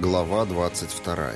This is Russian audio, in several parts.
Глава 22.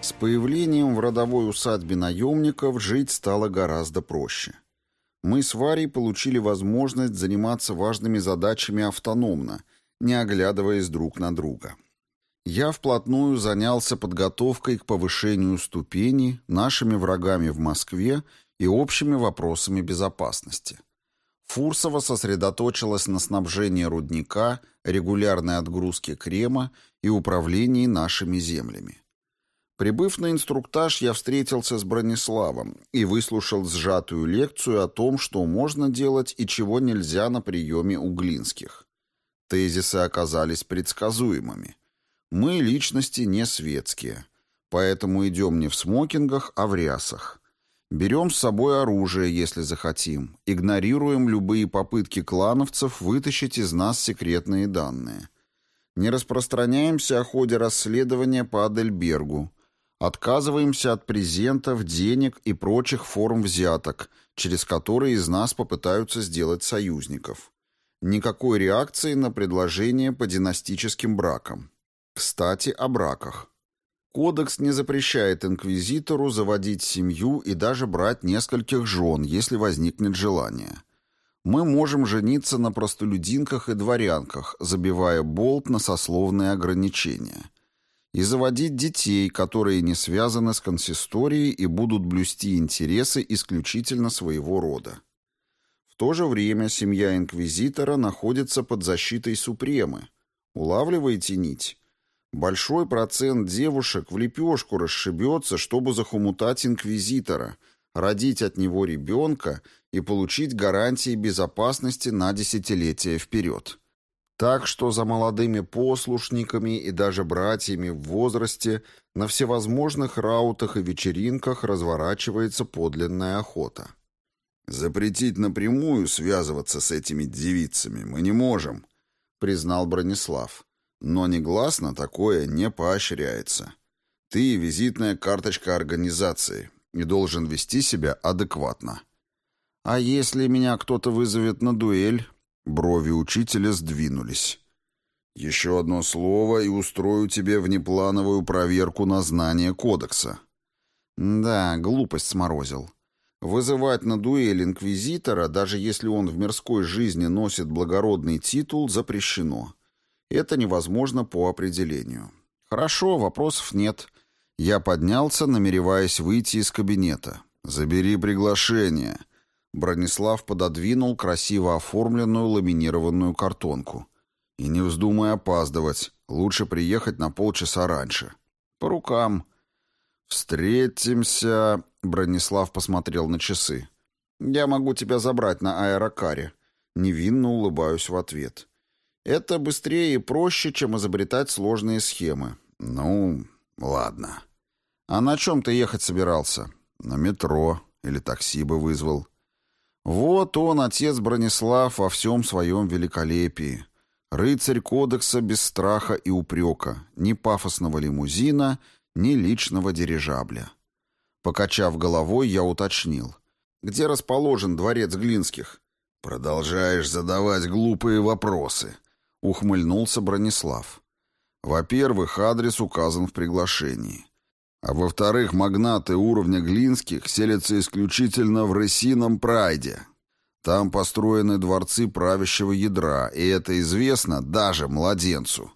С появлением в родовой усадьбе наемников жить стало гораздо проще. Мы с Варей получили возможность заниматься важными задачами автономно, не оглядываясь друг на друга. Я вплотную занялся подготовкой к повышению ступени, нашими врагами в Москве и общими вопросами безопасности. Фурсова сосредоточилась на снабжении рудника, регулярной отгрузке крема и управлении нашими землями. Прибыв на инструктаж, я встретился с Брониславом и выслушал сжатую лекцию о том, что можно делать и чего нельзя на приеме у Глинских. Тезисы оказались предсказуемыми. Мы личности не светские, поэтому идем не в смокингах, а в рясах. Берем с собой оружие, если захотим. Игнорируем любые попытки клановцев вытащить из нас секретные данные. Не распространяемся о ходе расследования по Адельбергу. Отказываемся от презентов, денег и прочих форм взяток, через которые из нас попытаются сделать союзников. Никакой реакции на предложение по династическим бракам. Кстати, о браках. Кодекс не запрещает инквизитору заводить семью и даже брать нескольких жен, если возникнет желание. Мы можем жениться на простолюдинках и дворянках, забивая болт на сословные ограничения. И заводить детей, которые не связаны с консисторией и будут блюсти интересы исключительно своего рода. В то же время семья инквизитора находится под защитой Супремы. Улавливаете нить? Большой процент девушек в лепешку расшибется, чтобы захомутать инквизитора, родить от него ребенка и получить гарантии безопасности на десятилетия вперед. Так что за молодыми послушниками и даже братьями в возрасте на всевозможных раутах и вечеринках разворачивается подлинная охота. «Запретить напрямую связываться с этими девицами мы не можем», — признал Бронислав. Но негласно такое не поощряется. Ты — визитная карточка организации и должен вести себя адекватно. А если меня кто-то вызовет на дуэль? Брови учителя сдвинулись. Еще одно слово и устрою тебе внеплановую проверку на знание кодекса. Да, глупость сморозил. Вызывать на дуэль инквизитора, даже если он в мирской жизни носит благородный титул, запрещено. Это невозможно по определению. Хорошо, вопросов нет. Я поднялся, намереваясь выйти из кабинета. «Забери приглашение». Бронислав пододвинул красиво оформленную ламинированную картонку. «И не вздумай опаздывать. Лучше приехать на полчаса раньше». «По рукам». «Встретимся...» — Бронислав посмотрел на часы. «Я могу тебя забрать на аэрокаре». Невинно улыбаюсь в ответ. Это быстрее и проще, чем изобретать сложные схемы. Ну, ладно. А на чем ты ехать собирался? На метро или такси бы вызвал. Вот он, отец Бронислав, во всем своем великолепии. Рыцарь кодекса без страха и упрека, ни пафосного лимузина, ни личного дирижабля. Покачав головой, я уточнил. Где расположен дворец Глинских? Продолжаешь задавать глупые вопросы. — ухмыльнулся Бронислав. «Во-первых, адрес указан в приглашении. А во-вторых, магнаты уровня Глинских селятся исключительно в Рысином Прайде. Там построены дворцы правящего ядра, и это известно даже младенцу».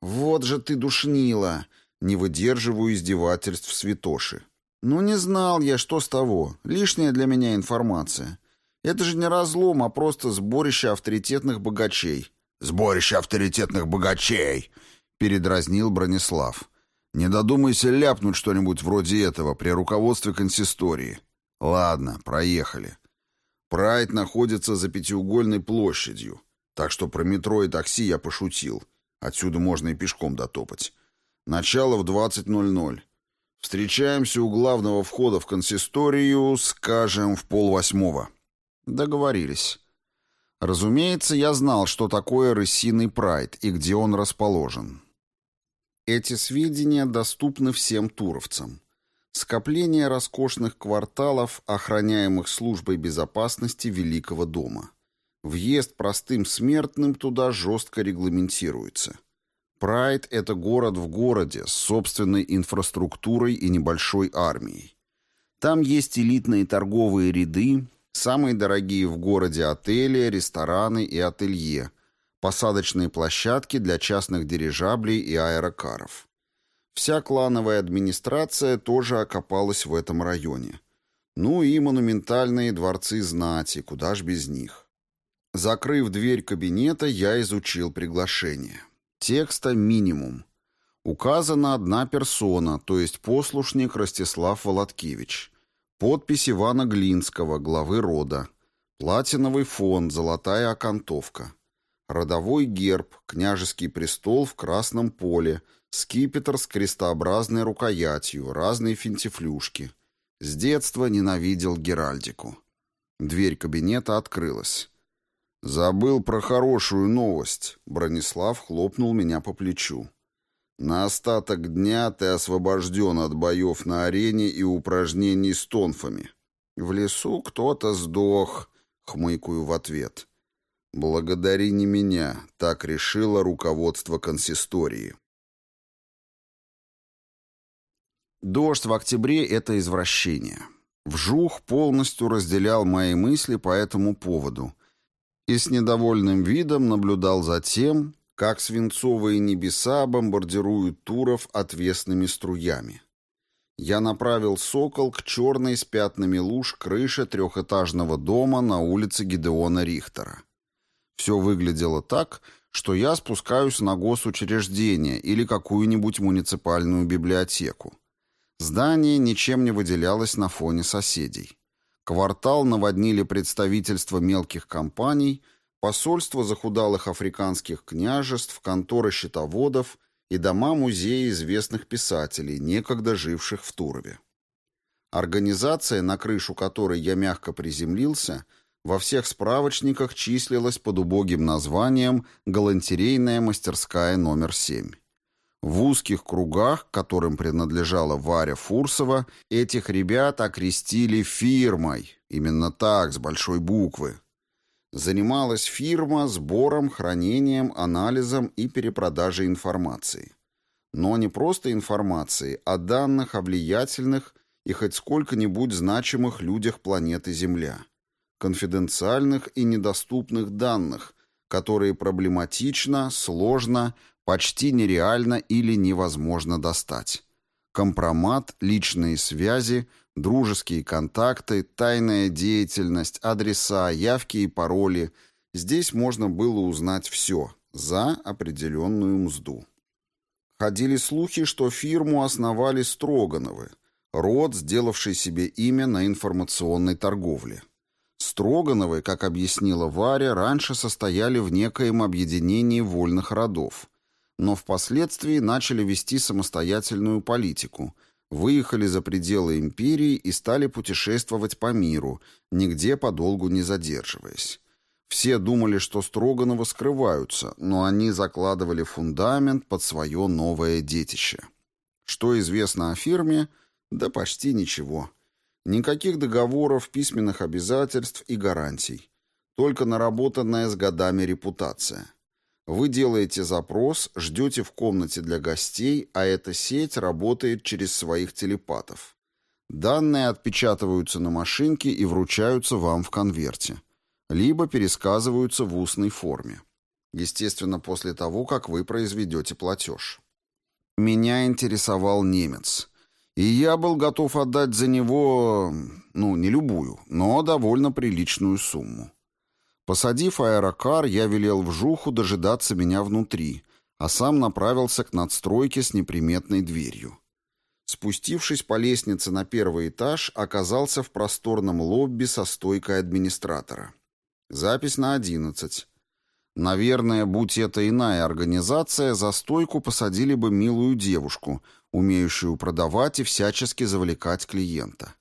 «Вот же ты душнила!» — не выдерживаю издевательств святоши. «Ну не знал я, что с того. Лишняя для меня информация. Это же не разлом, а просто сборище авторитетных богачей. «Сборище авторитетных богачей!» — передразнил Бронислав. «Не додумайся ляпнуть что-нибудь вроде этого при руководстве консистории. Ладно, проехали. Прайд находится за пятиугольной площадью, так что про метро и такси я пошутил. Отсюда можно и пешком дотопать. Начало в 20.00. Встречаемся у главного входа в консисторию, скажем, в полвосьмого». «Договорились». Разумеется, я знал, что такое рысиный прайд и где он расположен. Эти сведения доступны всем туровцам. Скопление роскошных кварталов, охраняемых службой безопасности Великого дома. Въезд простым смертным туда жестко регламентируется. Прайд — это город в городе с собственной инфраструктурой и небольшой армией. Там есть элитные торговые ряды, самые дорогие в городе отели, рестораны и ателье, посадочные площадки для частных дирижаблей и аэрокаров. Вся клановая администрация тоже окопалась в этом районе. Ну и монументальные дворцы знати, куда ж без них. Закрыв дверь кабинета, я изучил приглашение. Текста минимум. Указана одна персона, то есть послушник Ростислав Володкевич. Подпись Ивана Глинского, главы рода. Платиновый фон, золотая окантовка. Родовой герб, княжеский престол в красном поле, скипетр с крестообразной рукоятью, разные финтифлюшки. С детства ненавидел Геральдику. Дверь кабинета открылась. «Забыл про хорошую новость», — Бронислав хлопнул меня по плечу. «На остаток дня ты освобожден от боев на арене и упражнений с тонфами. В лесу кто-то сдох», — хмыкаю в ответ. «Благодари не меня», — так решило руководство консистории. Дождь в октябре — это извращение. Вжух полностью разделял мои мысли по этому поводу и с недовольным видом наблюдал за тем, как свинцовые небеса бомбардируют Туров отвесными струями. Я направил «Сокол» к черной с пятнами луж крыше трехэтажного дома на улице Гидеона Рихтера. Все выглядело так, что я спускаюсь на госучреждение или какую-нибудь муниципальную библиотеку. Здание ничем не выделялось на фоне соседей. Квартал наводнили представительства мелких компаний, посольства захудалых африканских княжеств, конторы счетоводов и дома-музеи известных писателей, некогда живших в Турове. Организация, на крышу которой я мягко приземлился, во всех справочниках числилась под убогим названием «Галантерейная мастерская номер 7». В узких кругах, которым принадлежала Варя Фурсова, этих ребят окрестили фирмой. Именно так, с большой буквы. Занималась фирма сбором, хранением, анализом и перепродажей информации. Но не просто информации, а данных о влиятельных и хоть сколько-нибудь значимых людях планеты Земля. Конфиденциальных и недоступных данных, которые проблематично, сложно почти нереально или невозможно достать. Компромат, личные связи, дружеские контакты, тайная деятельность, адреса, явки и пароли. Здесь можно было узнать все за определенную мзду. Ходили слухи, что фирму основали Строгановы, род, сделавший себе имя на информационной торговле. Строгановы, как объяснила Варя, раньше состояли в некоем объединении вольных родов, но впоследствии начали вести самостоятельную политику, выехали за пределы империи и стали путешествовать по миру, нигде подолгу не задерживаясь. Все думали, что Строгановы скрываются, но они закладывали фундамент под свое новое детище. Что известно о фирме? Да почти ничего. Никаких договоров, письменных обязательств и гарантий. Только наработанная с годами репутация. Вы делаете запрос, ждете в комнате для гостей, а эта сеть работает через своих телепатов. Данные отпечатываются на машинке и вручаются вам в конверте. Либо пересказываются в устной форме. Естественно, после того, как вы произведете платеж. Меня интересовал немец. И я был готов отдать за него, ну, не любую, но довольно приличную сумму. Посадив аэрокар, я велел вжуху дожидаться меня внутри, а сам направился к надстройке с неприметной дверью. Спустившись по лестнице на первый этаж, оказался в просторном лобби со стойкой администратора. Запись на одиннадцать. Наверное, будь это иная организация, за стойку посадили бы милую девушку, умеющую продавать и всячески завлекать клиента.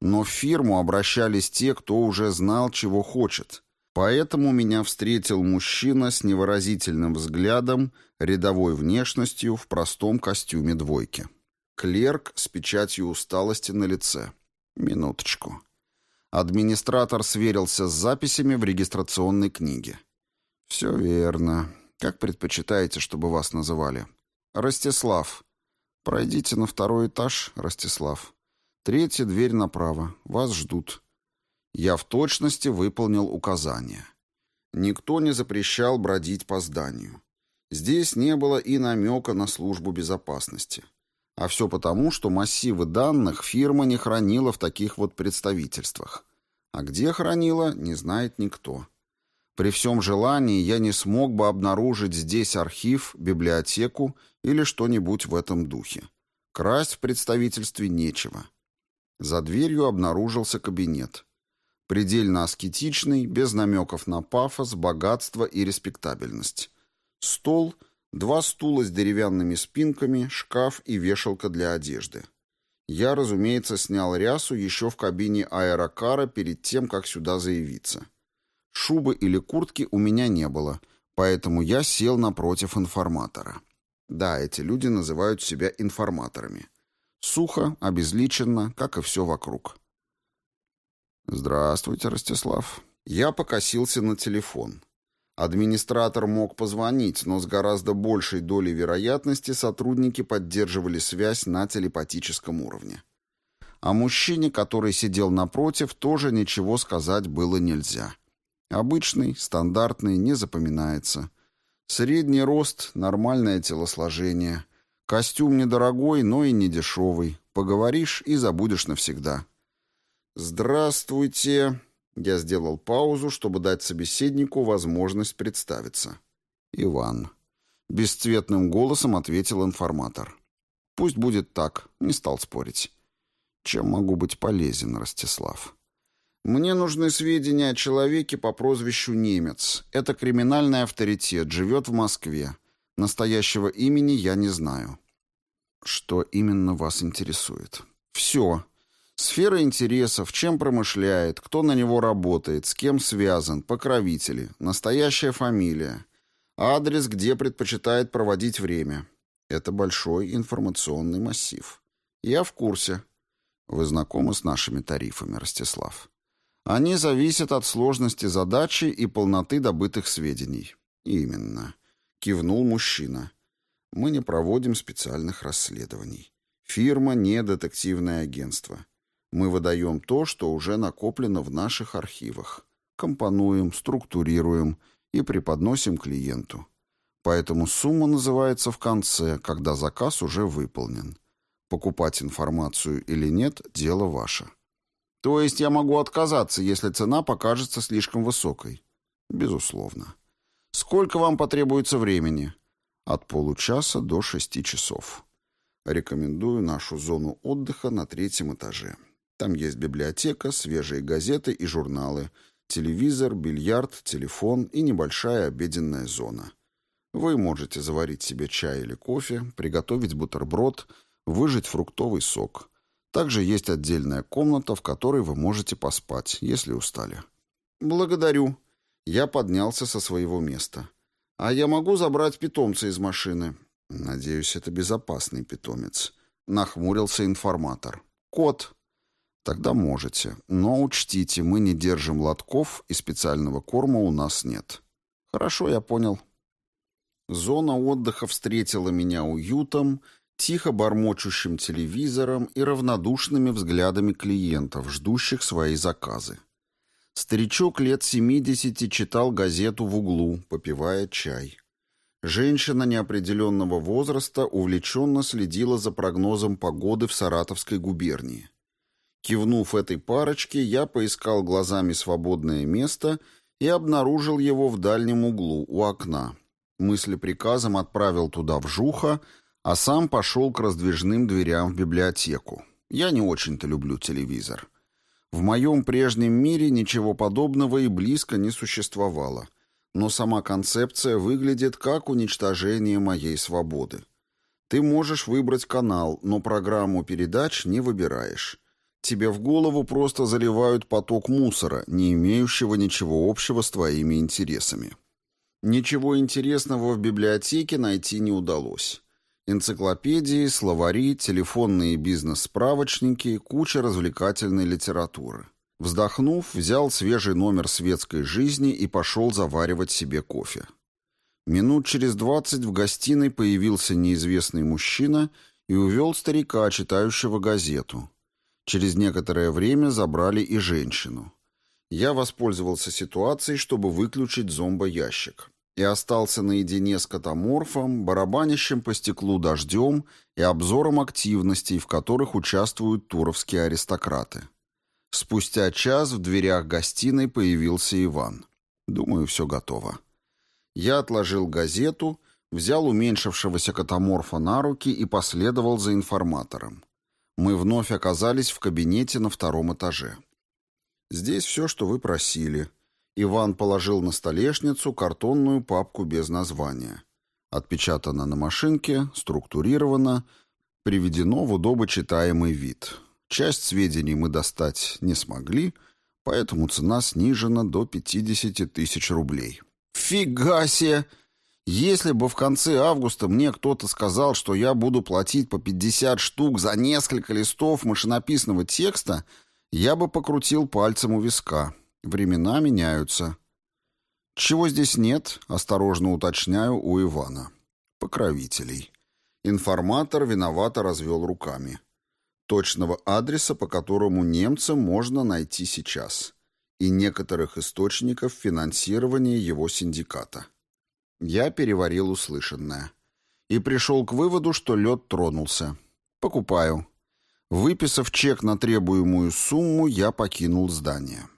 Но в фирму обращались те, кто уже знал, чего хочет, Поэтому меня встретил мужчина с невыразительным взглядом, рядовой внешностью в простом костюме двойки. Клерк с печатью усталости на лице. Минуточку. Администратор сверился с записями в регистрационной книге. Все верно. Как предпочитаете, чтобы вас называли? Ростислав. Пройдите на второй этаж, Ростислав. Третья дверь направо. Вас ждут. Я в точности выполнил указания. Никто не запрещал бродить по зданию. Здесь не было и намека на службу безопасности. А все потому, что массивы данных фирма не хранила в таких вот представительствах. А где хранила, не знает никто. При всем желании я не смог бы обнаружить здесь архив, библиотеку или что-нибудь в этом духе. Красть в представительстве нечего. За дверью обнаружился кабинет. Предельно аскетичный, без намеков на пафос, богатство и респектабельность. Стол, два стула с деревянными спинками, шкаф и вешалка для одежды. Я, разумеется, снял рясу еще в кабине аэрокара перед тем, как сюда заявиться. Шубы или куртки у меня не было, поэтому я сел напротив информатора. Да, эти люди называют себя информаторами. Сухо, обезличенно, как и все вокруг. «Здравствуйте, Ростислав». Я покосился на телефон. Администратор мог позвонить, но с гораздо большей долей вероятности сотрудники поддерживали связь на телепатическом уровне. А мужчине, который сидел напротив, тоже ничего сказать было нельзя. Обычный, стандартный, не запоминается. Средний рост, нормальное телосложение — Костюм недорогой, но и не дешевый. Поговоришь и забудешь навсегда. «Здравствуйте!» Я сделал паузу, чтобы дать собеседнику возможность представиться. «Иван». Бесцветным голосом ответил информатор. «Пусть будет так», — не стал спорить. «Чем могу быть полезен, Ростислав?» «Мне нужны сведения о человеке по прозвищу Немец. Это криминальный авторитет, живет в Москве. Настоящего имени я не знаю. Что именно вас интересует? Все. Сфера интересов, чем промышляет, кто на него работает, с кем связан, покровители, настоящая фамилия, адрес, где предпочитает проводить время. Это большой информационный массив. Я в курсе. Вы знакомы с нашими тарифами, Ростислав? Они зависят от сложности задачи и полноты добытых сведений. Именно. Кивнул мужчина. Мы не проводим специальных расследований. Фирма не детективное агентство. Мы выдаем то, что уже накоплено в наших архивах. Компонуем, структурируем и преподносим клиенту. Поэтому сумма называется в конце, когда заказ уже выполнен. Покупать информацию или нет – дело ваше. То есть я могу отказаться, если цена покажется слишком высокой? Безусловно. Сколько вам потребуется времени? От получаса до шести часов. Рекомендую нашу зону отдыха на третьем этаже. Там есть библиотека, свежие газеты и журналы, телевизор, бильярд, телефон и небольшая обеденная зона. Вы можете заварить себе чай или кофе, приготовить бутерброд, выжать фруктовый сок. Также есть отдельная комната, в которой вы можете поспать, если устали. Благодарю. Я поднялся со своего места. А я могу забрать питомца из машины? Надеюсь, это безопасный питомец. Нахмурился информатор. Кот. Тогда можете. Но учтите, мы не держим лотков, и специального корма у нас нет. Хорошо, я понял. Зона отдыха встретила меня уютом, тихо бормочущим телевизором и равнодушными взглядами клиентов, ждущих свои заказы. Старичок лет семидесяти читал газету в углу, попивая чай. Женщина неопределенного возраста увлеченно следила за прогнозом погоды в Саратовской губернии. Кивнув этой парочке, я поискал глазами свободное место и обнаружил его в дальнем углу, у окна. Мысли приказом отправил туда вжуха, а сам пошел к раздвижным дверям в библиотеку. Я не очень-то люблю телевизор. В моем прежнем мире ничего подобного и близко не существовало. Но сама концепция выглядит как уничтожение моей свободы. Ты можешь выбрать канал, но программу передач не выбираешь. Тебе в голову просто заливают поток мусора, не имеющего ничего общего с твоими интересами. Ничего интересного в библиотеке найти не удалось. Энциклопедии, словари, телефонные бизнес-справочники, куча развлекательной литературы. Вздохнув, взял свежий номер светской жизни и пошел заваривать себе кофе. Минут через двадцать в гостиной появился неизвестный мужчина и увел старика, читающего газету. Через некоторое время забрали и женщину. Я воспользовался ситуацией, чтобы выключить зомбоящик. И остался наедине с катаморфом, барабанящим по стеклу дождем и обзором активностей, в которых участвуют туровские аристократы. Спустя час в дверях гостиной появился Иван. Думаю, все готово. Я отложил газету, взял уменьшившегося катаморфа на руки и последовал за информатором. Мы вновь оказались в кабинете на втором этаже. «Здесь все, что вы просили». Иван положил на столешницу картонную папку без названия. Отпечатано на машинке, структурировано, приведено в удобочитаемый вид. Часть сведений мы достать не смогли, поэтому цена снижена до 50 тысяч рублей. «Фига себе! Если бы в конце августа мне кто-то сказал, что я буду платить по 50 штук за несколько листов машинописного текста, я бы покрутил пальцем у виска. Времена меняются». «Чего здесь нет?» — осторожно уточняю у Ивана. «Покровителей». Информатор виновато развел руками. Точного адреса, по которому немца можно найти сейчас и некоторых источников финансирования его синдиката. Я переварил услышанное. И пришел к выводу, что лед тронулся. Покупаю. Выписав чек на требуемую сумму, я покинул здание.